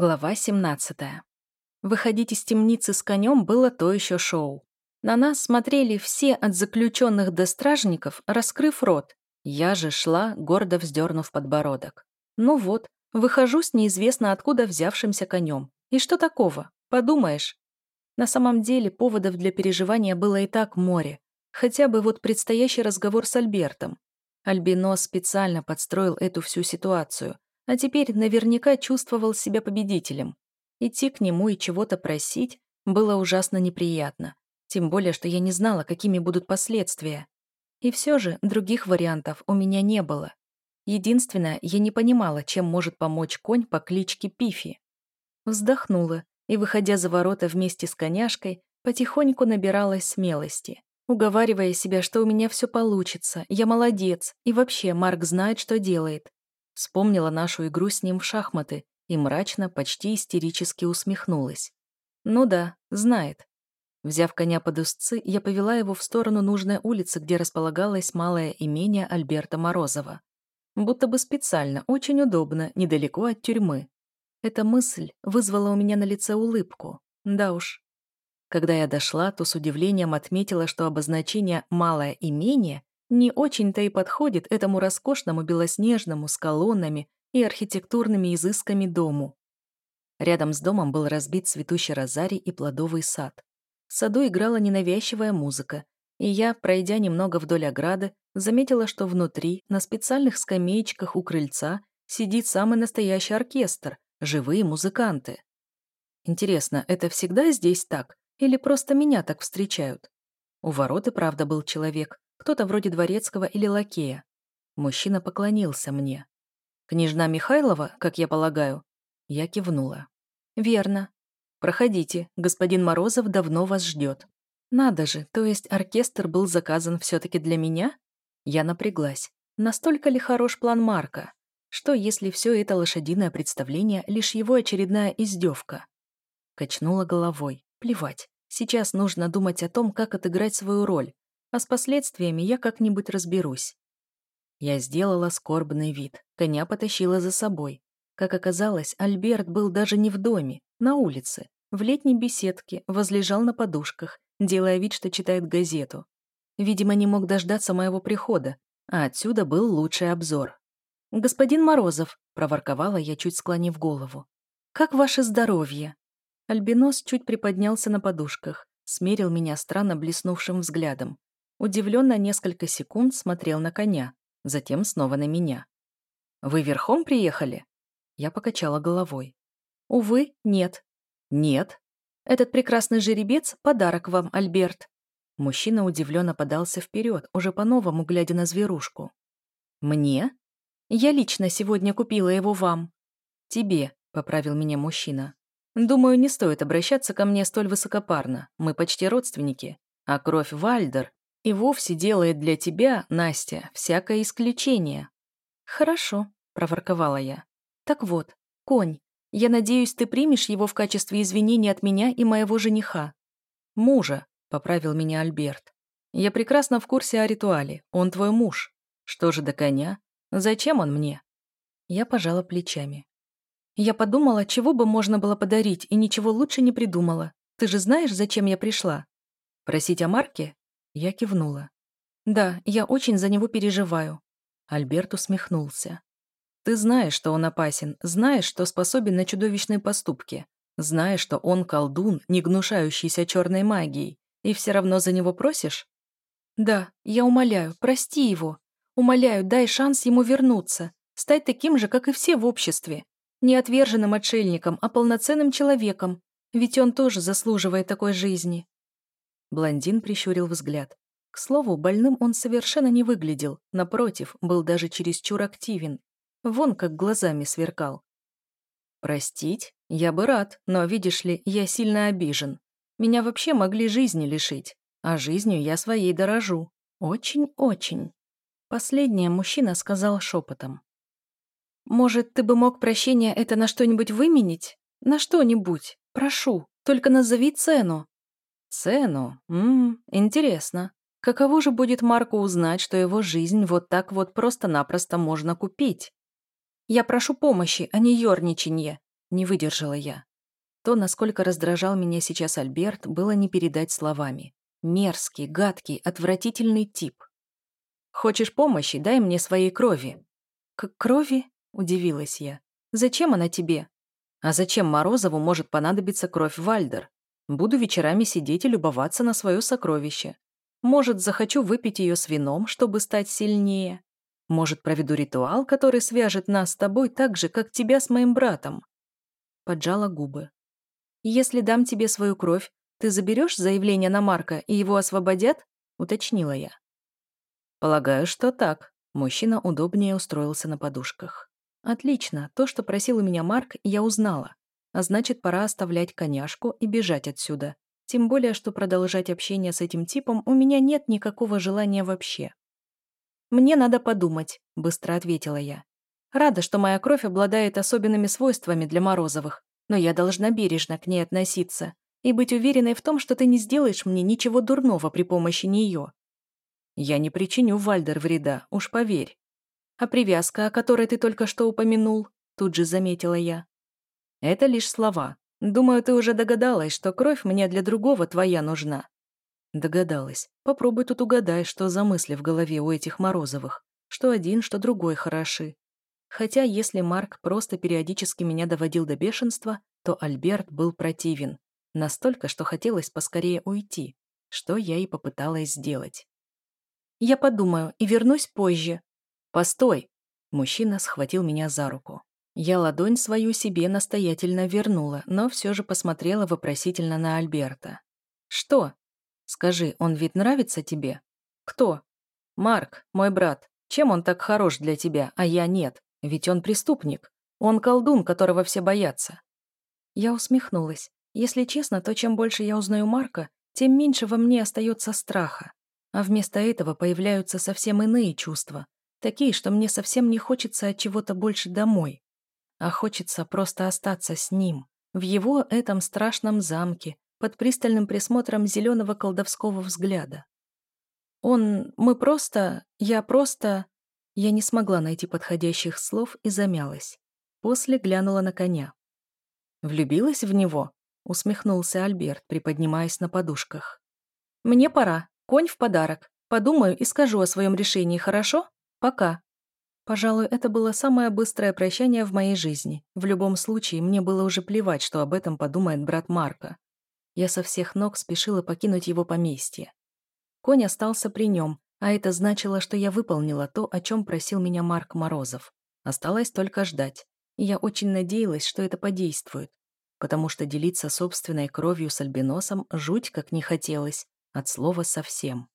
Глава 17. Выходить из темницы с конем было то еще шоу. На нас смотрели все от заключенных до стражников, раскрыв рот. Я же шла, гордо вздернув подбородок. Ну вот, выхожу с неизвестно откуда взявшимся конем. И что такого? Подумаешь. На самом деле поводов для переживания было и так море. Хотя бы вот предстоящий разговор с Альбертом. Альбинос специально подстроил эту всю ситуацию – а теперь наверняка чувствовал себя победителем. Идти к нему и чего-то просить было ужасно неприятно, тем более, что я не знала, какими будут последствия. И все же других вариантов у меня не было. Единственное, я не понимала, чем может помочь конь по кличке Пифи. Вздохнула и, выходя за ворота вместе с коняшкой, потихоньку набиралась смелости, уговаривая себя, что у меня все получится, я молодец, и вообще Марк знает, что делает. Вспомнила нашу игру с ним в шахматы и мрачно, почти истерически усмехнулась. Ну да, знает. Взяв коня под узцы, я повела его в сторону нужной улицы, где располагалось малое имение Альберта Морозова. Будто бы специально, очень удобно, недалеко от тюрьмы. Эта мысль вызвала у меня на лице улыбку. Да уж. Когда я дошла, то с удивлением отметила, что обозначение «малое имение» не очень-то и подходит этому роскошному белоснежному с колоннами и архитектурными изысками дому. Рядом с домом был разбит цветущий розарий и плодовый сад. В саду играла ненавязчивая музыка, и я, пройдя немного вдоль ограды, заметила, что внутри, на специальных скамеечках у крыльца, сидит самый настоящий оркестр, живые музыканты. Интересно, это всегда здесь так? Или просто меня так встречают? У ворот и правда был человек, кто-то вроде дворецкого или лакея. Мужчина поклонился мне. «Княжна Михайлова, как я полагаю?» Я кивнула. «Верно. Проходите, господин Морозов давно вас ждет». «Надо же, то есть оркестр был заказан все-таки для меня?» Я напряглась. Настолько ли хорош план Марка? Что, если все это лошадиное представление лишь его очередная издевка? Качнула головой. Плевать. Сейчас нужно думать о том, как отыграть свою роль, а с последствиями я как-нибудь разберусь. Я сделала скорбный вид, коня потащила за собой. Как оказалось, Альберт был даже не в доме, на улице, в летней беседке, возлежал на подушках, делая вид, что читает газету. Видимо, не мог дождаться моего прихода, а отсюда был лучший обзор. «Господин Морозов», — проворковала я, чуть склонив голову, — «как ваше здоровье?» Альбинос чуть приподнялся на подушках, смерил меня странно блеснувшим взглядом. Удивленно несколько секунд смотрел на коня, затем снова на меня. «Вы верхом приехали?» Я покачала головой. «Увы, нет». «Нет». «Этот прекрасный жеребец — подарок вам, Альберт». Мужчина удивленно подался вперед, уже по-новому глядя на зверушку. «Мне?» «Я лично сегодня купила его вам». «Тебе», — поправил меня мужчина. «Думаю, не стоит обращаться ко мне столь высокопарно. Мы почти родственники. А кровь Вальдер и вовсе делает для тебя, Настя, всякое исключение». «Хорошо», — проворковала я. «Так вот, конь, я надеюсь, ты примешь его в качестве извинения от меня и моего жениха». «Мужа», — поправил меня Альберт. «Я прекрасно в курсе о ритуале. Он твой муж. Что же до коня? Зачем он мне?» Я пожала плечами. Я подумала, чего бы можно было подарить, и ничего лучше не придумала. Ты же знаешь, зачем я пришла? Просить о Марке? Я кивнула. «Да, я очень за него переживаю». Альберт усмехнулся. «Ты знаешь, что он опасен, знаешь, что способен на чудовищные поступки, знаешь, что он колдун, не гнушающийся черной магией, и все равно за него просишь?» «Да, я умоляю, прости его. Умоляю, дай шанс ему вернуться, стать таким же, как и все в обществе. Не отверженным отшельником, а полноценным человеком, ведь он тоже заслуживает такой жизни». Блондин прищурил взгляд. К слову, больным он совершенно не выглядел, напротив, был даже чересчур активен. Вон как глазами сверкал. «Простить? Я бы рад, но, видишь ли, я сильно обижен. Меня вообще могли жизни лишить, а жизнью я своей дорожу. Очень-очень». Последнее мужчина сказал шепотом. «Может, ты бы мог прощение это на что-нибудь выменить? На что-нибудь? Прошу, только назови цену». Цену? Ммм, интересно. Каково же будет Марку узнать, что его жизнь вот так вот просто-напросто можно купить? Я прошу помощи, а не ерничанье. Не выдержала я. То, насколько раздражал меня сейчас Альберт, было не передать словами. Мерзкий, гадкий, отвратительный тип. «Хочешь помощи? Дай мне своей крови». «К крови?» – удивилась я. «Зачем она тебе?» «А зачем Морозову может понадобиться кровь Вальдер? Буду вечерами сидеть и любоваться на свое сокровище. Может, захочу выпить ее с вином, чтобы стать сильнее. Может, проведу ритуал, который свяжет нас с тобой так же, как тебя с моим братом». Поджала губы. «Если дам тебе свою кровь, ты заберешь заявление на Марка и его освободят?» – уточнила я. «Полагаю, что так». Мужчина удобнее устроился на подушках. «Отлично. То, что просил у меня Марк, я узнала. А значит, пора оставлять коняшку и бежать отсюда. Тем более, что продолжать общение с этим типом у меня нет никакого желания вообще». «Мне надо подумать», – быстро ответила я. «Рада, что моя кровь обладает особенными свойствами для Морозовых, но я должна бережно к ней относиться и быть уверенной в том, что ты не сделаешь мне ничего дурного при помощи нее. Я не причиню Вальдер вреда, уж поверь. А привязка, о которой ты только что упомянул, тут же заметила я. Это лишь слова. Думаю, ты уже догадалась, что кровь мне для другого твоя нужна. Догадалась. Попробуй тут угадай, что за мысли в голове у этих Морозовых. Что один, что другой хороши. Хотя, если Марк просто периодически меня доводил до бешенства, то Альберт был противен. Настолько, что хотелось поскорее уйти, что я и попыталась сделать. Я подумаю и вернусь позже. Постой. Мужчина схватил меня за руку. Я ладонь свою себе настоятельно вернула, но все же посмотрела вопросительно на Альберта. Что? Скажи, он ведь нравится тебе? Кто? Марк, мой брат. Чем он так хорош для тебя, а я нет? Ведь он преступник. Он колдун, которого все боятся. Я усмехнулась. Если честно, то чем больше я узнаю Марка, тем меньше во мне остается страха. А вместо этого появляются совсем иные чувства. Такие, что мне совсем не хочется от чего-то больше домой. А хочется просто остаться с ним. В его этом страшном замке, под пристальным присмотром зеленого колдовского взгляда. Он... Мы просто... Я просто... Я не смогла найти подходящих слов и замялась. После глянула на коня. «Влюбилась в него?» — усмехнулся Альберт, приподнимаясь на подушках. «Мне пора», Конь в подарок. Подумаю и скажу о своем решении, хорошо? Пока. Пожалуй, это было самое быстрое прощание в моей жизни. В любом случае, мне было уже плевать, что об этом подумает брат Марка. Я со всех ног спешила покинуть его поместье. Конь остался при нем, а это значило, что я выполнила то, о чем просил меня Марк Морозов. Осталось только ждать. И я очень надеялась, что это подействует, потому что делиться собственной кровью с альбиносом жуть как не хотелось, от слова совсем.